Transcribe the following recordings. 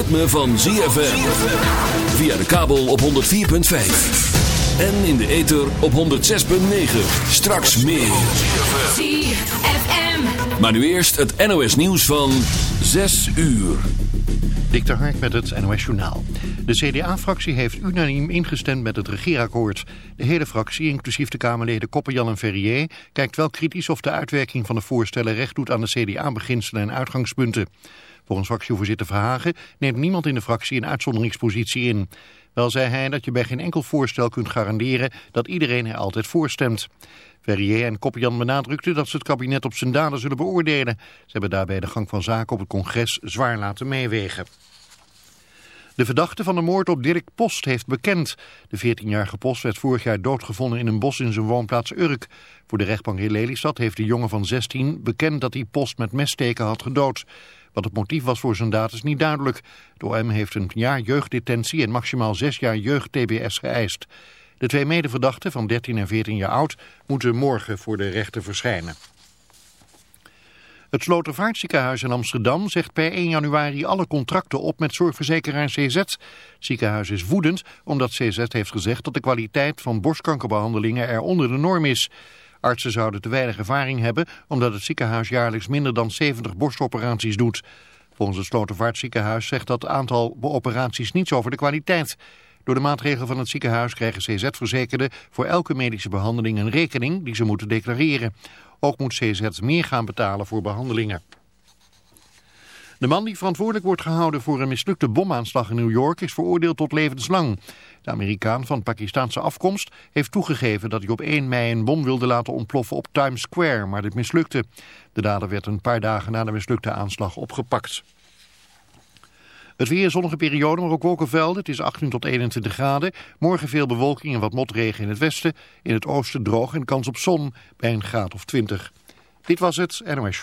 ritme van ZFM. Via de kabel op 104.5. En in de ether op 106.9. Straks meer. ZFM. Maar nu eerst het NOS nieuws van 6 uur. Dik de Hark met het NOS Journaal. De CDA-fractie heeft unaniem ingestemd met het regeerakkoord. De hele fractie, inclusief de Kamerleden Koppenjan en Verrier... kijkt wel kritisch of de uitwerking van de voorstellen recht doet aan de CDA-beginselen en uitgangspunten. Volgens fractievoorzitter Verhagen neemt niemand in de fractie een uitzonderingspositie in. Wel zei hij dat je bij geen enkel voorstel kunt garanderen dat iedereen er altijd voor stemt. Verrier en Koppian benadrukten dat ze het kabinet op zijn daden zullen beoordelen. Ze hebben daarbij de gang van zaken op het congres zwaar laten meewegen. De verdachte van de moord op Dirk Post heeft bekend. De 14-jarige Post werd vorig jaar doodgevonden in een bos in zijn woonplaats Urk. Voor de rechtbank in Lelystad heeft de jongen van 16 bekend dat hij Post met messteken had gedood. Wat het motief was voor zijn daad is niet duidelijk. De OM heeft een jaar jeugddetentie en maximaal zes jaar jeugd-TBS geëist. De twee medeverdachten van 13 en 14 jaar oud moeten morgen voor de rechter verschijnen. Het Slotervaartziekenhuis in Amsterdam zegt per 1 januari alle contracten op met zorgverzekeraar CZ. Het ziekenhuis is woedend omdat CZ heeft gezegd dat de kwaliteit van borstkankerbehandelingen er onder de norm is. Artsen zouden te weinig ervaring hebben omdat het ziekenhuis jaarlijks minder dan 70 borstoperaties doet. Volgens het Slotervaartziekenhuis zegt dat aantal operaties niets over de kwaliteit. Door de maatregelen van het ziekenhuis krijgen CZ-verzekerden voor elke medische behandeling een rekening die ze moeten declareren. Ook moet CZ meer gaan betalen voor behandelingen. De man die verantwoordelijk wordt gehouden voor een mislukte bomaanslag in New York is veroordeeld tot levenslang. De Amerikaan van Pakistaanse afkomst heeft toegegeven dat hij op 1 mei een bom wilde laten ontploffen op Times Square, maar dit mislukte. De dader werd een paar dagen na de mislukte aanslag opgepakt. Het weer zonnige periode, maar ook wolkenvelden. Het is 18 tot 21 graden. Morgen veel bewolking en wat motregen in het westen. In het oosten droog en kans op zon bij een graad of 20. Dit was het NOS.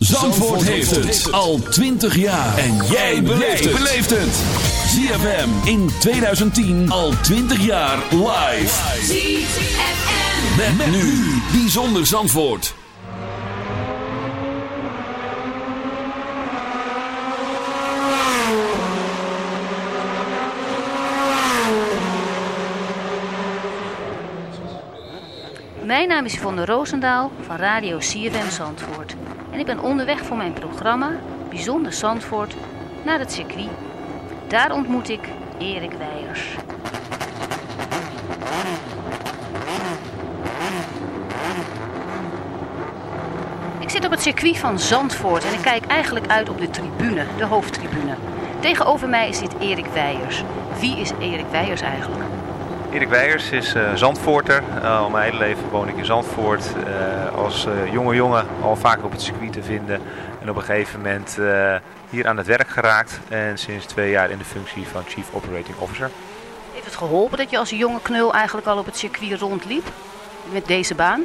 Zandvoort heeft het al 20 jaar. En jij beleeft het. ZFM in 2010 al 20 jaar live. ZFM. Met, met nu. Bijzonder Zandvoort. Mijn naam is Yvonne Roosendaal van Radio CFM Zandvoort. En ik ben onderweg voor mijn programma Bijzonder Zandvoort naar het circuit. Daar ontmoet ik Erik Weijers. Ik zit op het circuit van Zandvoort en ik kijk eigenlijk uit op de tribune, de hoofdtribune. Tegenover mij zit Erik Weijers. Wie is Erik Weijers eigenlijk? Erik Weijers is eh, Zandvoorter. Eh, al mijn hele leven woon ik in Zandvoort. Eh, als jonge jongen al vaker op het circuit te vinden. En op een gegeven moment hier aan het werk geraakt. En sinds twee jaar in de functie van Chief Operating Officer. Heeft het geholpen dat je als jonge knul eigenlijk al op het circuit rondliep? Met deze baan?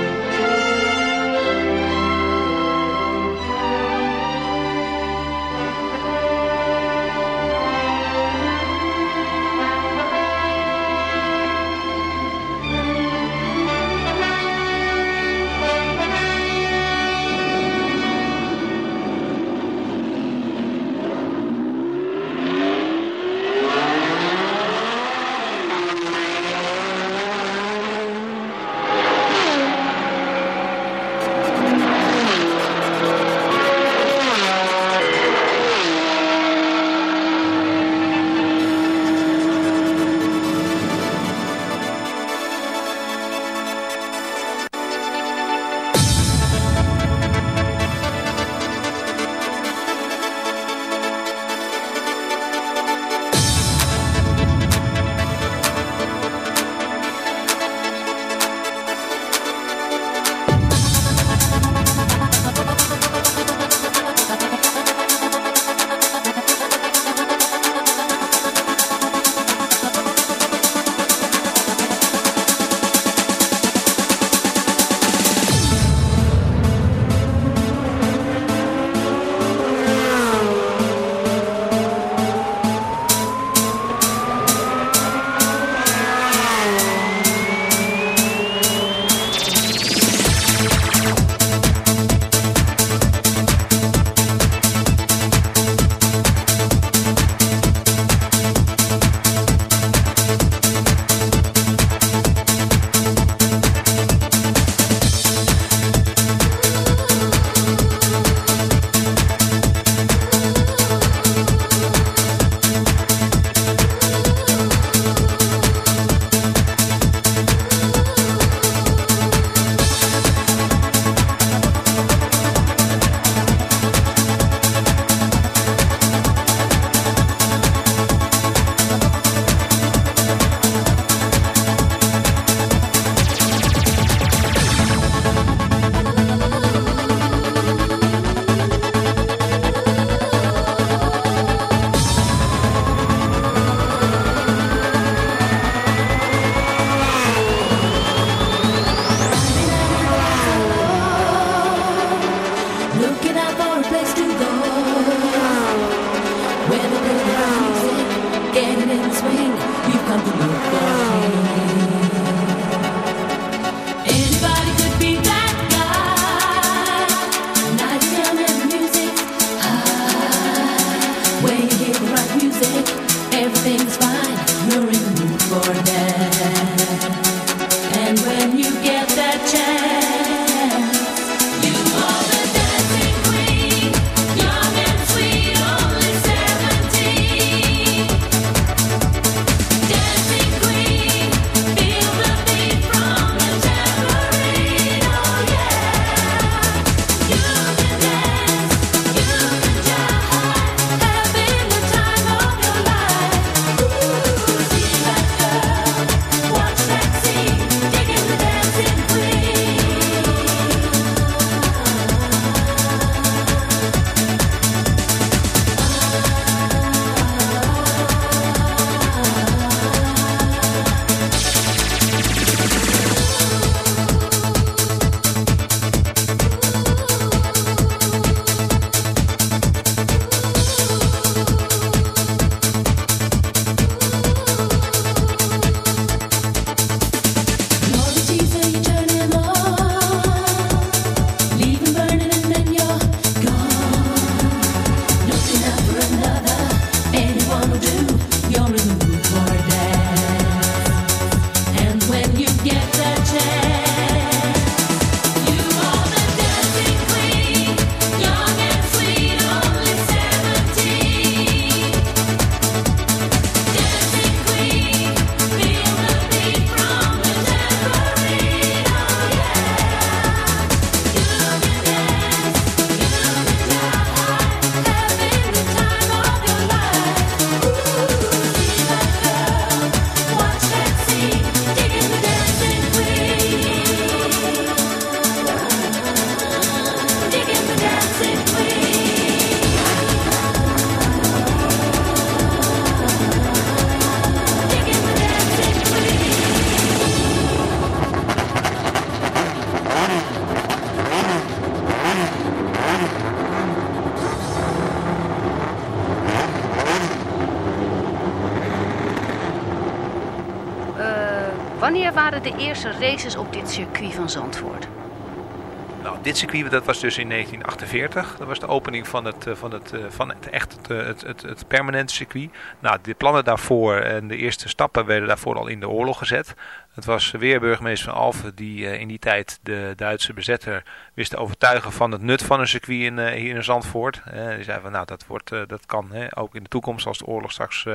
Circuit dat was dus in 1948. Dat was de opening van het, eh, van het, eh, van het echt het, eh, het, het, het permanente circuit. Nou, de plannen daarvoor en de eerste stappen werden daarvoor al in de oorlog gezet. Het was weer burgemeester van Alphen die in die tijd de Duitse bezetter wist te overtuigen van het nut van een circuit in, hier in Zandvoort. die zei van nou dat, wordt, dat kan hè, ook in de toekomst als de oorlog straks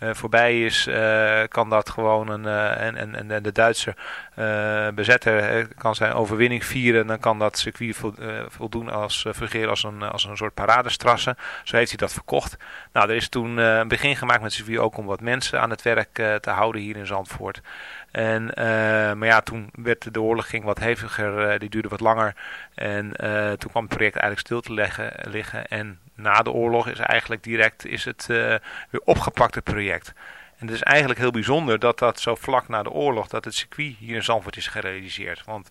voorbij is, kan dat gewoon een, en, en, en de Duitse bezetter kan zijn overwinning vieren. Dan kan dat circuit voldoen als, fungeren als een, als een soort paradestrasse. Zo heeft hij dat verkocht. Nou, er is toen een begin gemaakt met circuit ook om wat mensen aan het werk te houden hier in Zandvoort. En, uh, maar ja, toen werd de oorlog ging wat heviger, die duurde wat langer. En toen kwam het project eigenlijk stil te leggen, liggen. En na de oorlog is eigenlijk direct is het weer opgepakt, het project. En het is eigenlijk heel bijzonder dat dat zo vlak na de oorlog, dat het circuit hier in Zandvoort is gerealiseerd. Want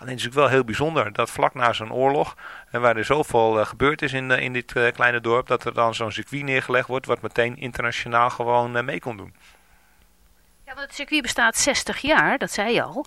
Alleen is het wel heel bijzonder dat vlak na zo'n oorlog, en waar er zoveel uh, gebeurd is in, in dit kleine dorp, dat er dan zo'n circuit neergelegd wordt wat meteen internationaal gewoon mee kon doen. Ja, want het circuit bestaat 60 jaar, dat zei je al.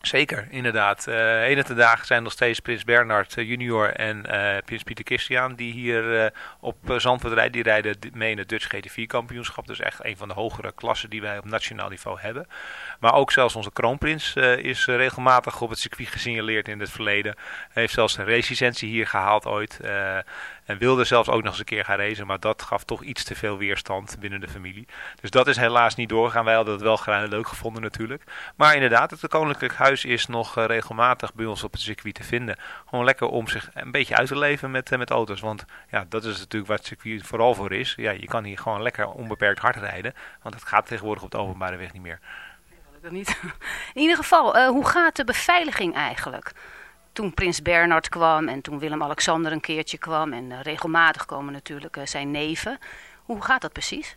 Zeker, inderdaad. Uh, ene te dagen zijn nog steeds Prins Bernhard uh, junior en uh, Prins Pieter Christian die hier op Zandvoort rijden. Die rijden mee in het Dutch GT4 kampioenschap. Dus echt een van de hogere klassen die wij op nationaal niveau hebben. Maar ook zelfs onze kroonprins is regelmatig op het circuit gesignaleerd in het verleden. Heeft zelfs een racelicentie hier gehaald ooit. En wilde zelfs ook nog eens een keer gaan racen, maar dat gaf toch iets te veel weerstand binnen de familie. Dus dat is helaas niet doorgegaan. Wij hadden het wel graag leuk gevonden natuurlijk. Maar inderdaad, het Koninklijk Huis is nog eh, regelmatig bij ons op het circuit te vinden. Gewoon lekker om zich een beetje uit te leven met, eh, met auto's. Want ja, dat is natuurlijk waar het circuit vooral voor is. Ja, je kan hier gewoon lekker onbeperkt hard rijden. Want het gaat tegenwoordig op de openbare weg niet meer. Dat niet. In ieder geval, uh, hoe gaat de beveiliging eigenlijk? Toen prins Bernard kwam en toen Willem-Alexander een keertje kwam. En uh, regelmatig komen natuurlijk uh, zijn neven. Hoe gaat dat precies?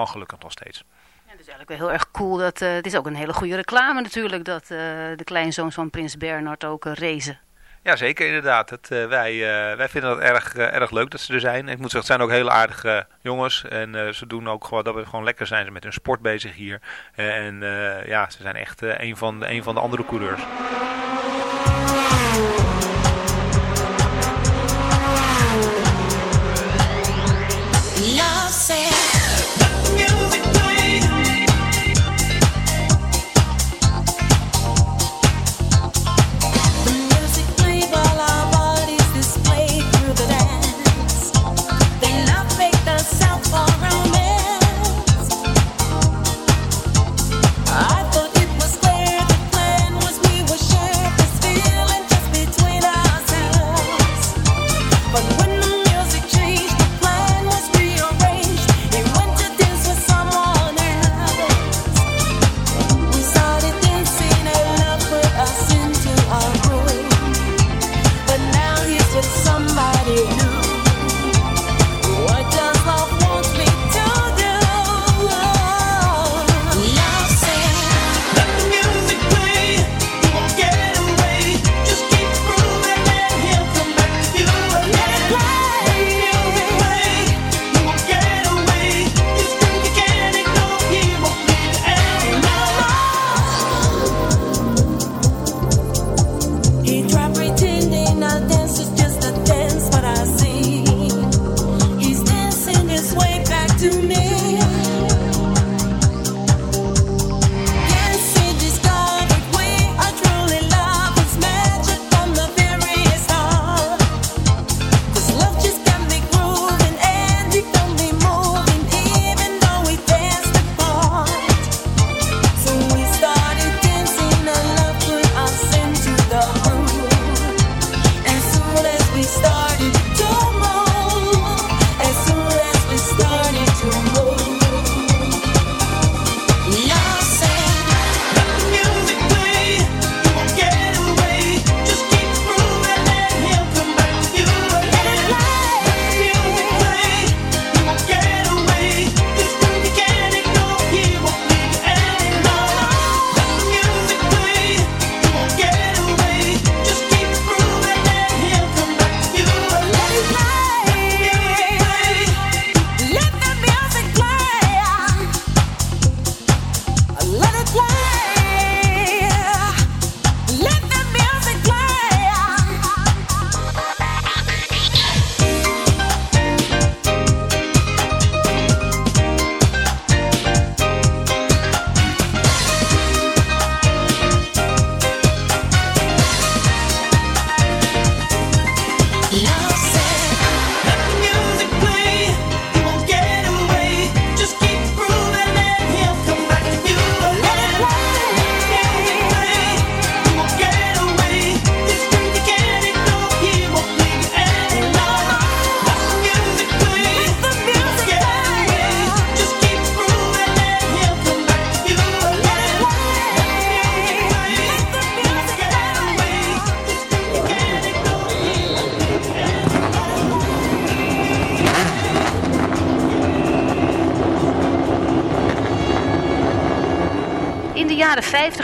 gelukkig nog steeds. Ja, het is eigenlijk wel heel erg cool. Dat, uh, het is ook een hele goede reclame natuurlijk dat uh, de kleinzoons van Prins Bernhard ook uh, racen. Ja, zeker inderdaad. Het, wij, wij vinden het erg, erg leuk dat ze er zijn. Ik moet zeggen, het zijn ook hele aardige jongens. En ze doen ook gewoon, dat we gewoon lekker zijn met hun sport bezig hier. en ja, ze zijn echt een, van, een van de andere coureurs.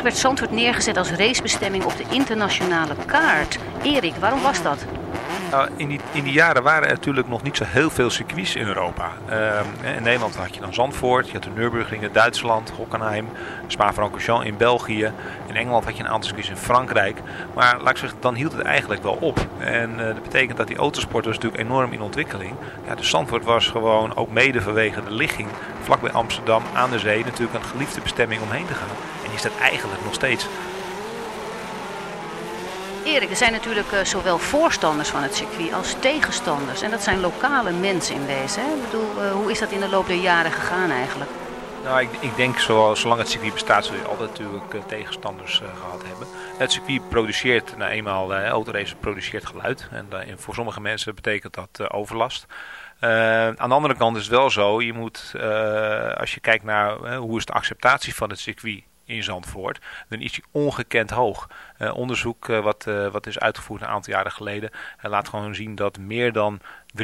Werd Zandvoort neergezet als racebestemming op de internationale kaart. Erik, waarom was dat? Nou, in, die, in die jaren waren er natuurlijk nog niet zo heel veel circuits in Europa. Ehm, in Nederland had je dan Zandvoort, je had de Nürburgring in Duitsland, Hockenheim, Spa-Francorchamps in België. In Engeland had je een aantal circuits in Frankrijk. Maar laat ik zeggen, dan hield het eigenlijk wel op. En uh, dat betekent dat die autosport was natuurlijk enorm in ontwikkeling. Ja, dus Zandvoort was gewoon, ook mede vanwege de ligging, vlakbij Amsterdam aan de zee, natuurlijk een geliefde bestemming om heen te gaan. En is dat eigenlijk nog steeds. Erik, er zijn natuurlijk uh, zowel voorstanders van het circuit als tegenstanders. En dat zijn lokale mensen in wezen. Hè? Ik bedoel, uh, hoe is dat in de loop der jaren gegaan eigenlijk? Nou, ik, ik denk zoals, zolang het circuit bestaat zul je altijd natuurlijk uh, tegenstanders gehad hebben. Het circuit produceert, nou eenmaal, autorace produceert geluid. En voor sommige mensen betekent dat overlast. Aan de andere kant is het wel zo, je moet, als je kijkt naar hoe is de acceptatie van het circuit in Zandvoort, dan is die ongekend hoog. Uh, onderzoek uh, wat, uh, wat is uitgevoerd een aantal jaren geleden laat gewoon zien dat meer dan 93%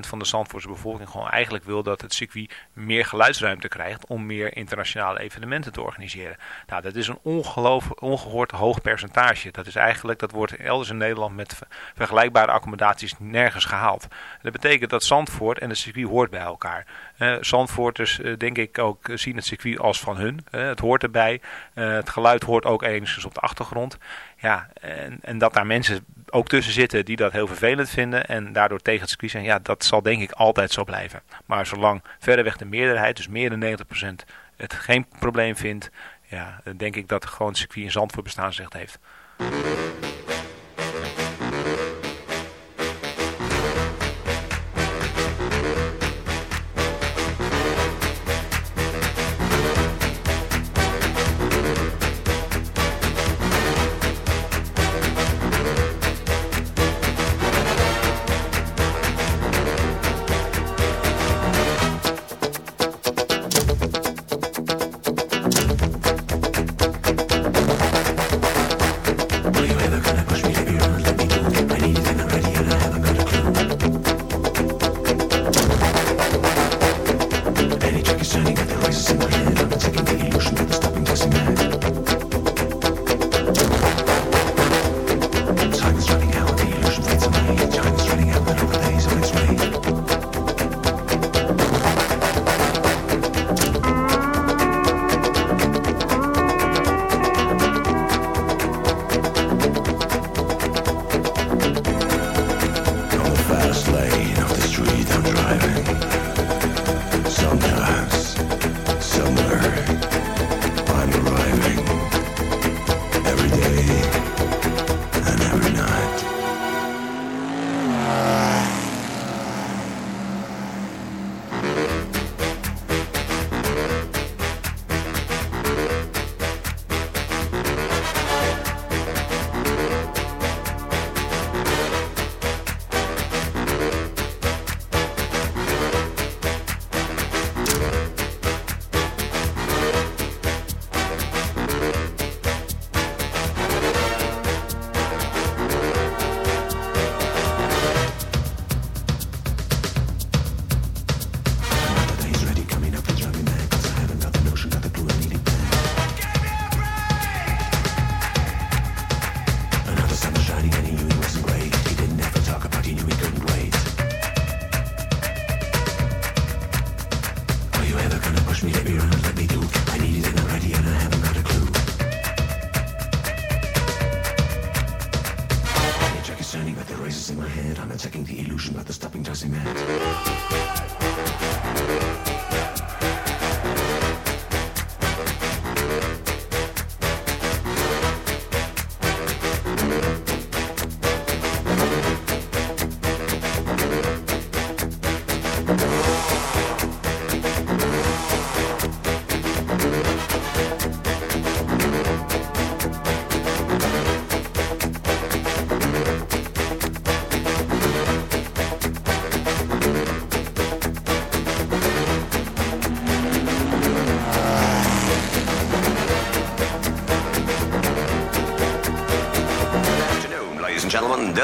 van de Zandvoortse bevolking gewoon eigenlijk wil dat het circuit meer geluidsruimte krijgt om meer internationale evenementen te organiseren. Nou, dat is een ongelooflijk ongehoord hoog percentage. Dat is eigenlijk, dat wordt elders in Nederland met vergelijkbare accommodaties nergens gehaald. Dat betekent dat Zandvoort en het circuit hoort bij elkaar. Uh, Zandvoorters denk ik ook zien het circuit als van hun. Het hoort erbij. het geluid hoort ook enigszins op de achtergrond. Ja, en, en dat daar mensen ook tussen zitten die dat heel vervelend vinden en daardoor tegen het circuit zijn, ja, dat zal denk ik altijd zo blijven. Maar zolang verreweg de meerderheid, dus meer dan 90%, het geen probleem vindt, ja, denk ik dat gewoon het circuit in Zandvoort bestaansrecht heeft.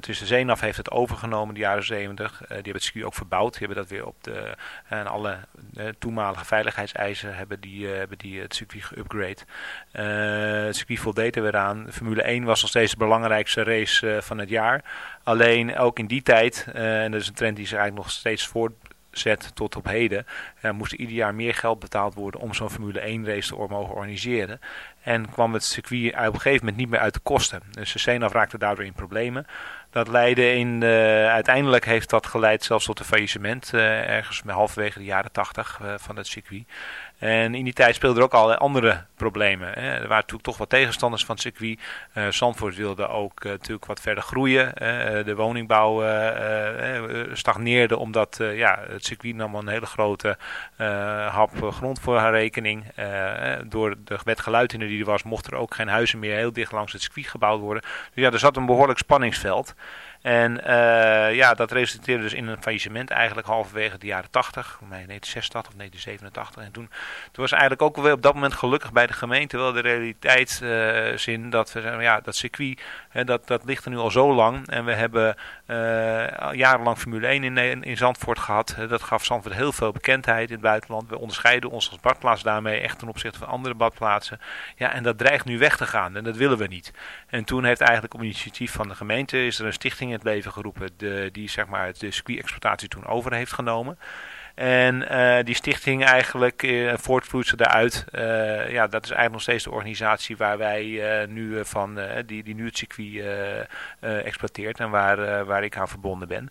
Dus de heeft het overgenomen in de jaren 70. die hebben het circuit ook verbouwd. Die hebben dat weer op de, en alle toenmalige veiligheidseisen hebben die, hebben die het circuit geüpgrade. Het circuit voldeed er weer aan. Formule 1 was nog steeds de belangrijkste race van het jaar. Alleen ook in die tijd, en dat is een trend die zich eigenlijk nog steeds voortzet tot op heden, moest ieder jaar meer geld betaald worden om zo'n Formule 1 race te mogen organiseren. En kwam het circuit op een gegeven moment niet meer uit de kosten. Dus de CNAF raakte daardoor in problemen. Dat leidde in, uiteindelijk heeft dat geleid zelfs tot een faillissement, ergens halverwege de jaren 80 van het circuit. En in die tijd speelden er ook allerlei andere problemen. Hè. Er waren natuurlijk toch wat tegenstanders van het circuit. Uh, Zandvoort wilde ook uh, natuurlijk wat verder groeien. Uh, de woningbouw stagneerde omdat ja, het circuit nam een hele grote hap grond voor haar rekening. door de wet geluidhinder die er was, mochten er ook geen huizen meer heel dicht langs het circuit gebouwd worden. Dus ja, er zat een behoorlijk spanningsveld. En uh, ja, dat resulteerde dus in een faillissement eigenlijk halverwege de jaren 80, nee, 1986 of 1987. En toen, toen was eigenlijk ook alweer op dat moment gelukkig bij de gemeente wel de realiteitszin uh, dat we zeggen, ja, dat circuit, hè, dat, dat ligt er nu al zo lang. En we hebben jarenlang Formule 1 in, in Zandvoort gehad. Dat gaf Zandvoort heel veel bekendheid in het buitenland. We onderscheiden ons als badplaats daarmee echt ten opzichte van andere badplaatsen. Ja, en dat dreigt nu weg te gaan en dat willen we niet. En toen heeft eigenlijk op initiatief van de gemeente is er een stichting in het leven geroepen die zeg maar de circuit-exploitatie toen over heeft genomen. En uh, die stichting eigenlijk uh, voortvloeit daaruit. Uh, ja, dat is eigenlijk nog steeds de organisatie waar wij nu van, die, die nu het circuit exploiteert en waar, waar ik aan verbonden ben.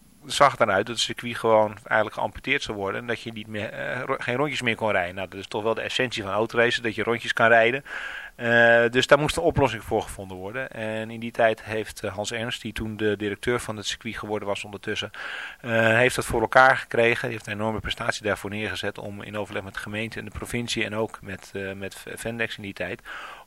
zag eruit dat het circuit gewoon eigenlijk geamputeerd zou worden. En dat je niet meer, uh, geen rondjes meer kon rijden. Nou, dat is toch wel de essentie van autoracen, dat je rondjes kan rijden. Uh, dus daar moest een oplossing voor gevonden worden. En in die tijd heeft uh, Hans Ernst, die toen de directeur van het circuit geworden was ondertussen, heeft dat voor elkaar gekregen. Hij heeft een enorme prestatie daarvoor neergezet om in overleg met de gemeente en de provincie en ook met, met Vendex in die tijd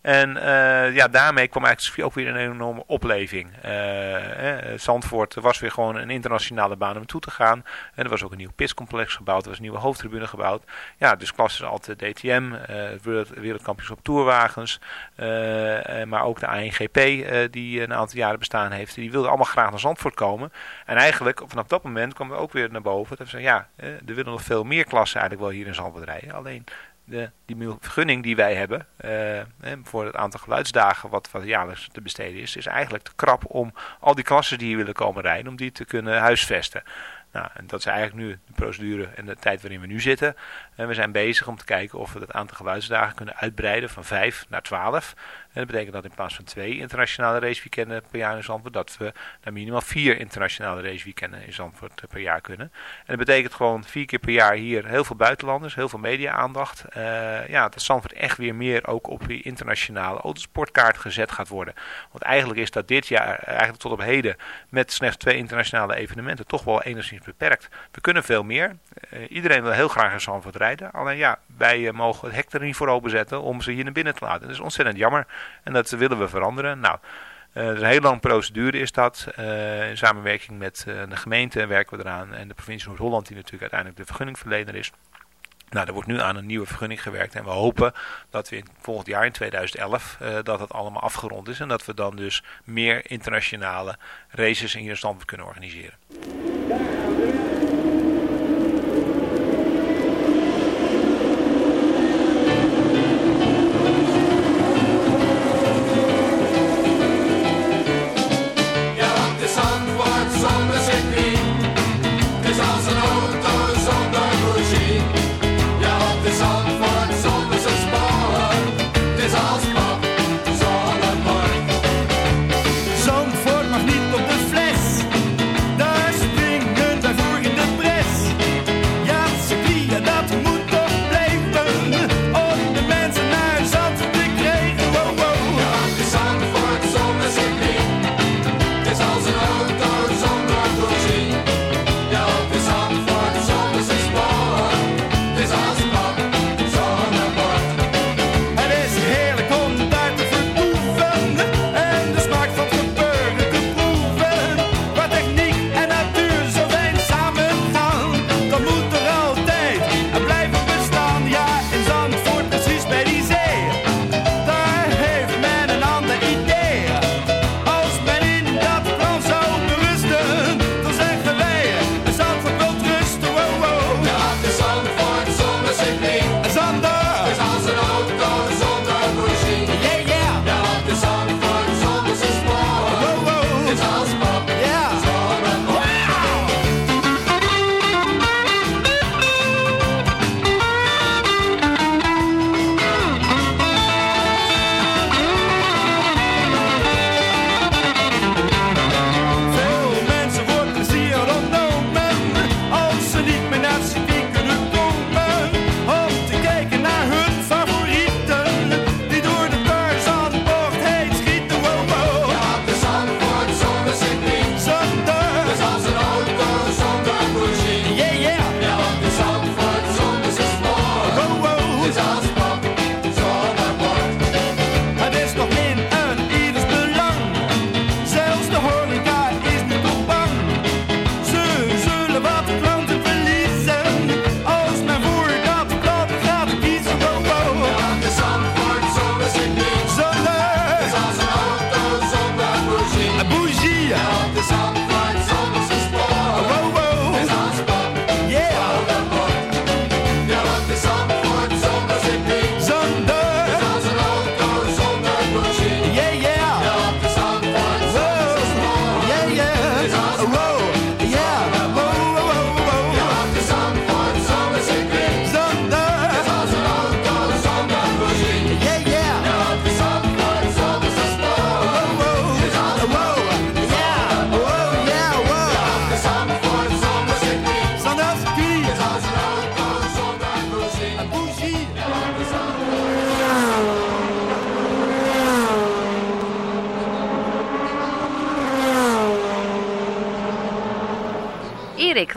En uh, ja, daarmee kwam eigenlijk ook weer een enorme opleving. Uh, eh, Zandvoort was weer gewoon een internationale baan om toe te gaan. En er was ook een nieuw pitscomplex gebouwd. Er was een nieuwe hoofdtribune gebouwd. Ja, dus klassen de DTM, uh, wereldkampioenschap tourwagens. maar ook de ANGP, die een aantal jaren bestaan heeft. Die wilden allemaal graag naar Zandvoort komen. En eigenlijk vanaf dat moment kwam er ook weer naar boven. Dat we zeiden, ja, er willen nog veel meer klassen eigenlijk wel hier in Zandvoort rijden. Alleen de, die vergunning die wij hebben uh, voor het aantal geluidsdagen wat, wat jaarlijks te besteden is, is eigenlijk te krap om al die klassen die hier willen komen rijden, om die te kunnen huisvesten. Nou, en dat is eigenlijk nu de procedure en de tijd waarin we nu zitten. En we zijn bezig om te kijken of we het aantal geluidsdagen kunnen uitbreiden van 5 naar 12. En dat betekent dat in plaats van twee internationale raceweekenden per jaar in Zandvoort, dat we naar minimaal vier internationale raceweekenden in Zandvoort per jaar kunnen. En dat betekent gewoon vier keer per jaar hier heel veel buitenlanders, heel veel media-aandacht. Uh, ja, dat Zandvoort echt weer meer ook op die internationale autosportkaart gezet gaat worden. Want eigenlijk is dat dit jaar, eigenlijk tot op heden, met slechts twee internationale evenementen, toch wel enigszins beperkt. We kunnen veel meer. Uh, iedereen wil heel graag in Zandvoort rijden. Alleen ja, wij uh, mogen het hek er niet voor openzetten om ze hier naar binnen te laten. Dat is ontzettend jammer. En dat willen we veranderen. Nou, uh, een hele lange procedure is dat. In samenwerking met de gemeente werken we eraan. En de provincie Noord-Holland die natuurlijk uiteindelijk de vergunningverlener is. Nou, er wordt nu aan een nieuwe vergunning gewerkt. En we hopen dat we in, volgend jaar, in 2011, dat het allemaal afgerond is. En dat we dan dus meer internationale races in hier stand kunnen organiseren. Erik,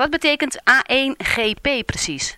wat betekent A1GP precies?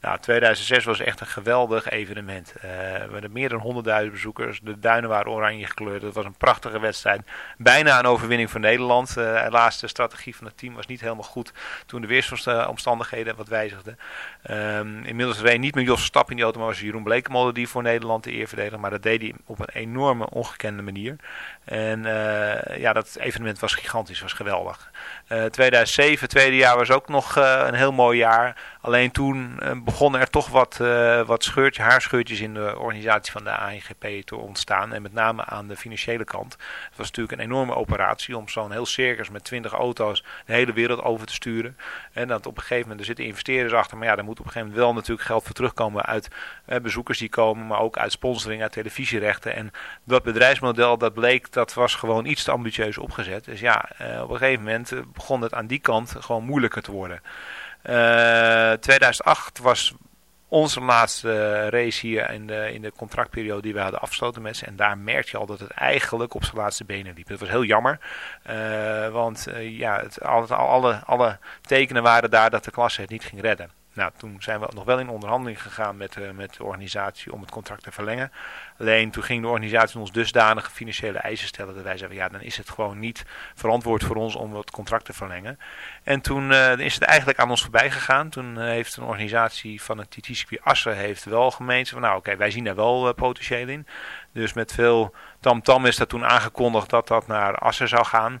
Nou, 2006 was echt een geweldig evenement. Uh, we hadden meer dan 100.000 bezoekers. De duinen waren oranje gekleurd. Het was een prachtige wedstrijd. Bijna een overwinning voor Nederland. Helaas, de strategie van het team was niet helemaal goed toen de weersomstandigheden wat wijzigden. Um, inmiddels reed niet meer Jos Stap in die auto, maar was Jeroen Blekemolen die voor Nederland de eer verdedigde. Maar dat deed hij op een enorme, ongekende manier. En uh, ja, dat evenement was gigantisch, was geweldig. 2007, tweede jaar, was ook nog een heel mooi jaar. Alleen toen begonnen er toch wat, uh, wat scheurtje, haarscheurtjes in de organisatie van de ANGP te ontstaan. En met name aan de financiële kant. Het was natuurlijk een enorme operatie om zo'n heel circus met 20 auto's de hele wereld over te sturen. En dat op een gegeven moment, er zitten investeerders achter. Maar ja, daar moet op een gegeven moment wel natuurlijk geld voor terugkomen uit eh, bezoekers die komen. Maar ook uit sponsoring, uit televisierechten. En dat bedrijfsmodel, dat bleek, dat was gewoon iets te ambitieus opgezet. Dus ja, op een gegeven moment begon het aan die kant gewoon moeilijker te worden. 2008 eh, was onze laatste race hier in de, in de contractperiode die we hadden afgesloten met ze. En daar merkte je al dat het eigenlijk op zijn laatste benen liep. Dat was heel jammer. Uh, want uh, ja, het, alle, alle, alle tekenen waren daar dat de klasse het niet ging redden. Nou, toen zijn we nog wel in onderhandeling gegaan met, uh, met de organisatie om het contract te verlengen. Alleen toen ging de organisatie ons dusdanige financiële eisen stellen dat wij zeiden, ja, dan is het gewoon niet verantwoord voor ons om het contract te verlengen. En toen uh, is het eigenlijk aan ons voorbij gegaan. Toen uh, heeft een organisatie van het TT-circuit Assen heeft wel gemeend van, nou oké, wij zien daar wel potentieel in. Dus met veel tamtam -tam is dat toen aangekondigd dat dat naar Assen zou gaan.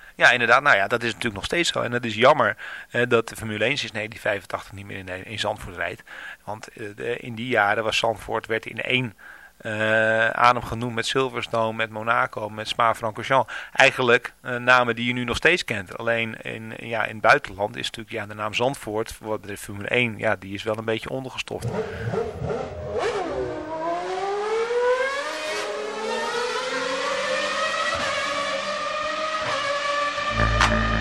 Ja, inderdaad. Nou ja, dat is natuurlijk nog steeds zo. En het is jammer eh, dat de Formule 1 sinds 1985 niet meer in, in Zandvoort rijdt. Want uh, in die jaren was Zandvoort werd in één uh, adem genoemd met Silverstone, met Monaco, met Spa-Francorchamps. Eigenlijk uh, namen die je nu nog steeds kent. Alleen in, ja, in het buitenland is natuurlijk ja, de naam Zandvoort, wat de Formule 1, ja, die is wel een beetje ondergestoft.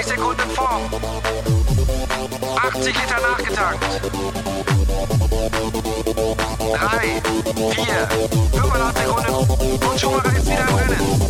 90 Sekunden Form. 80 Liter nachgetankt. 3, 4, 5,5 Sekunden und Schumacher ist wieder im Rennen.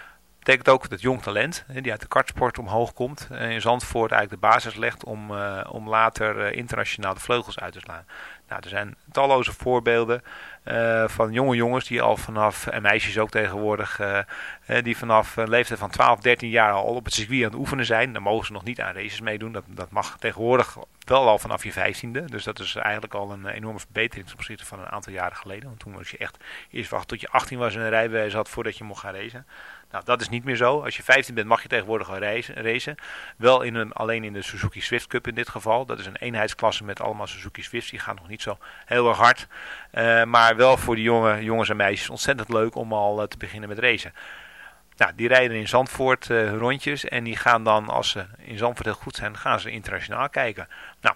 betekent ook dat jong talent, die uit de kartsport omhoog komt, in Zandvoort eigenlijk de basis legt om, uh, om later uh, internationaal de vleugels uit te slaan. Nou, er zijn talloze voorbeelden van jonge jongens die al vanaf, en meisjes ook tegenwoordig, die vanaf een leeftijd van 12, 13 jaar al op het circuit aan het oefenen zijn. Dan mogen ze nog niet aan races meedoen. Dat, dat mag tegenwoordig wel al vanaf je 15e. Dus dat is eigenlijk al een enorme verbetering ten opzichte van een aantal jaren geleden. Want toen was je echt eerst wachten tot je 18 was en een rijbewijs had voordat je mocht gaan racen. Nou, dat is niet meer zo. Als je 15 bent mag je tegenwoordig gaan racen. Wel in een, alleen in de Suzuki Swift Cup in dit geval. Dat is een eenheidsklasse met allemaal Suzuki Swifts. Die gaan nog niet zo heel erg hard. Uh, maar wel voor die jonge, jongens en meisjes ontzettend leuk om al uh, te beginnen met racen. Nou, die rijden in Zandvoort uh, rondjes en die gaan dan, als ze in Zandvoort heel goed zijn, gaan ze internationaal kijken. Nou,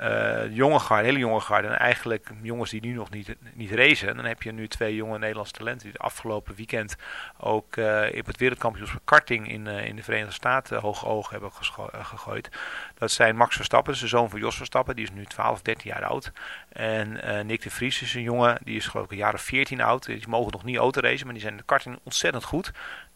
uh, jonge garde, hele jonge garde. En eigenlijk jongens die nu nog niet, niet racen. Dan heb je nu twee jonge Nederlandse talenten die het afgelopen weekend ook uh, op het wereldkampioenschap karting in, uh, in de Verenigde Staten hoge ogen hebben gegooid. Dat zijn Max Verstappen, de zoon van Jos Verstappen. Die is nu 12, 13 jaar oud. En Nick de Vries is een jongen, die is geloof ik een jaar of 14 oud. Die mogen nog niet autoracen, maar die zijn in de karting ontzettend goed.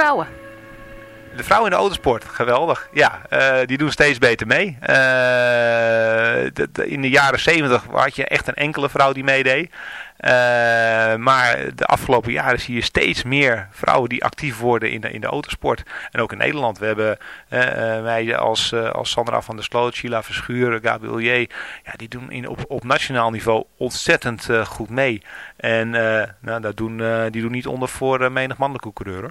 vrouwen? De vrouwen in de autosport, geweldig. Ja, uh, die doen steeds beter mee. De, in de jaren 70 had je echt een enkele vrouw die meedeed. Uh, maar de afgelopen jaren zie je steeds meer vrouwen die actief worden in de, in de autosport. En ook in Nederland. We hebben wij als, als Sandra van der Sloot, Sheila Verschuur, Gabriel J. Ja, die doen in, op, op nationaal niveau ontzettend goed mee. En nou, dat doen, die doen niet onder voor menig mannelijke coureur.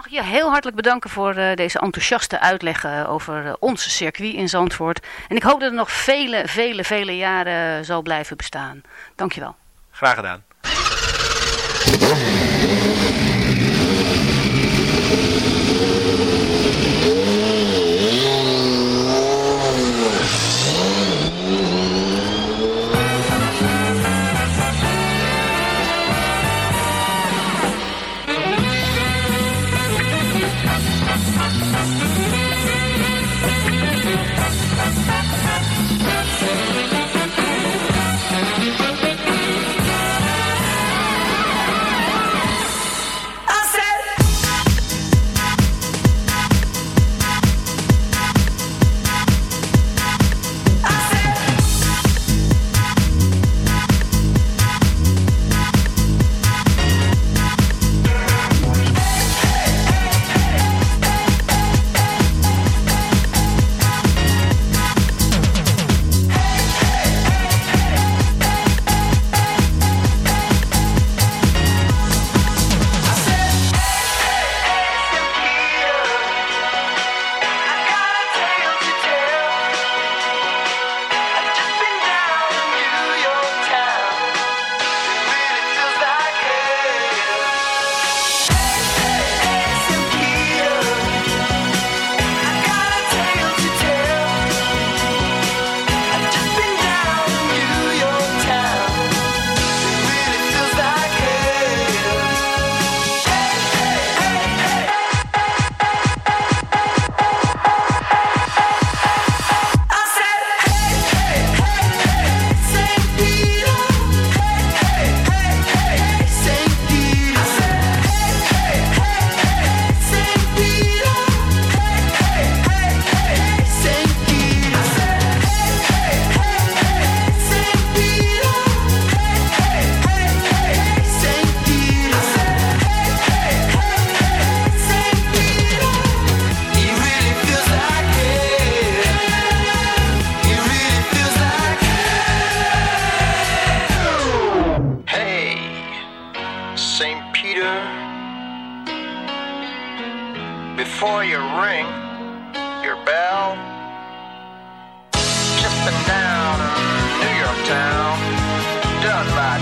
Mag je heel hartelijk bedanken voor uh, deze enthousiaste uitleg uh, over uh, ons circuit in Zandvoort. En ik hoop dat het nog vele, vele, vele jaren zal blijven bestaan. Dankjewel. Graag gedaan.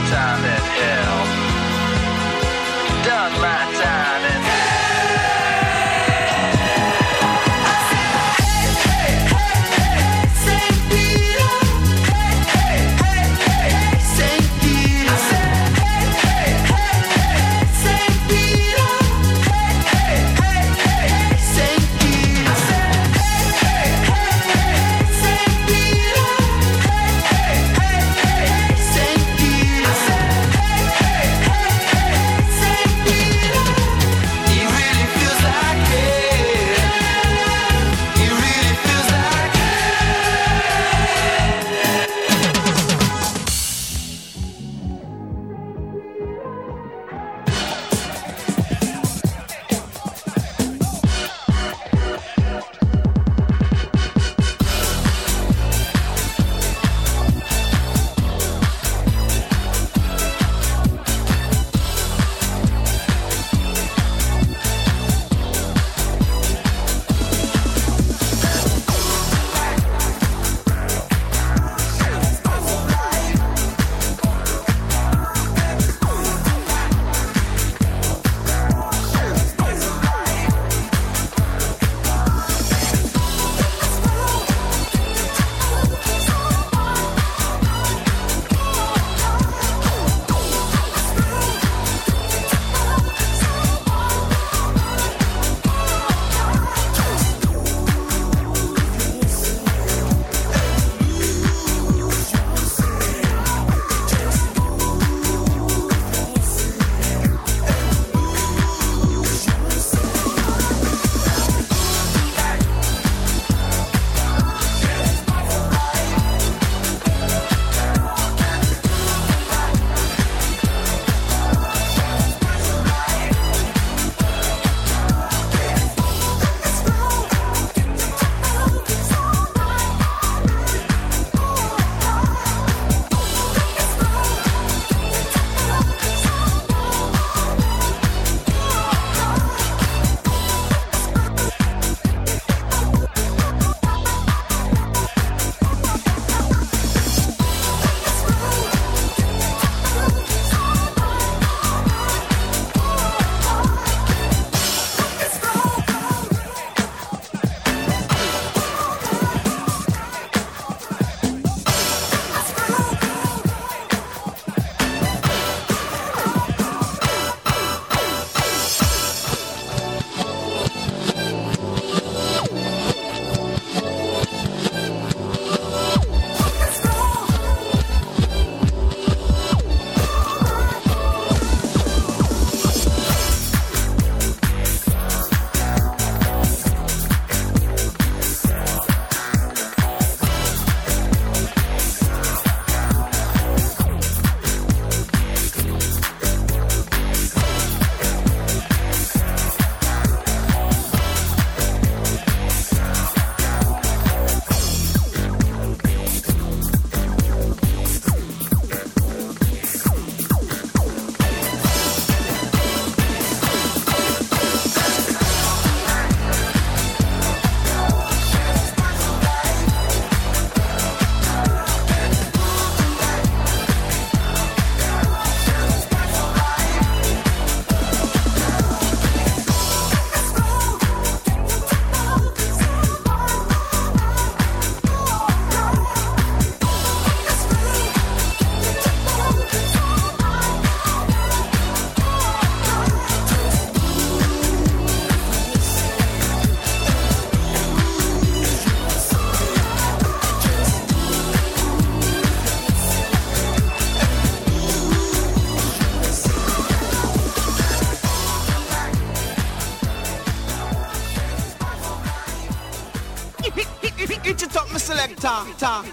Time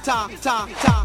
ta ta ta.